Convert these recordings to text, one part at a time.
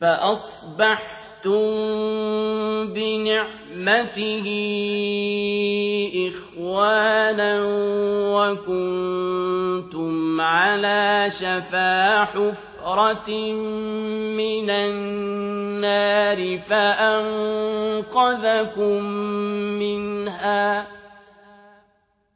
فأصبحتم بنعمته إخوانا وكنتم على شفا حفرة من النار فأنقذكم منها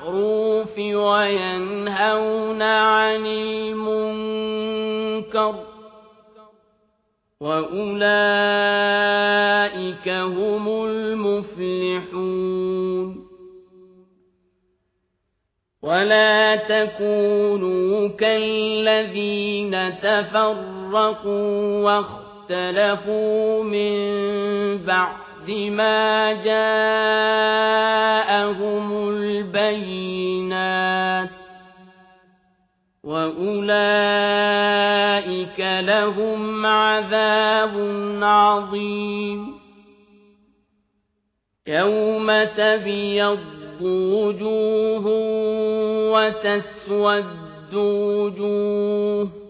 بالمعروف وينهون عن المنكر وأولئك هم المفلحون. ولا تكونوا كالذين تفرقوا واختلفوا من بعد ما جاءهم البينات وأولئك لهم عذاب عظيم. يوم تبيض وجوه وتسود وجوه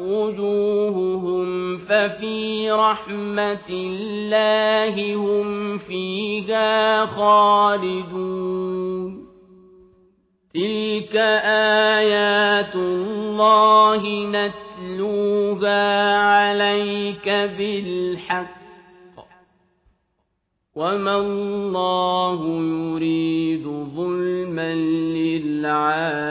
وجوههم ففي رحمة الله هم فيها خالدون. تلك آيات الله نتلوها عليك بالحق. وما الله يريد ظلما للعالمين.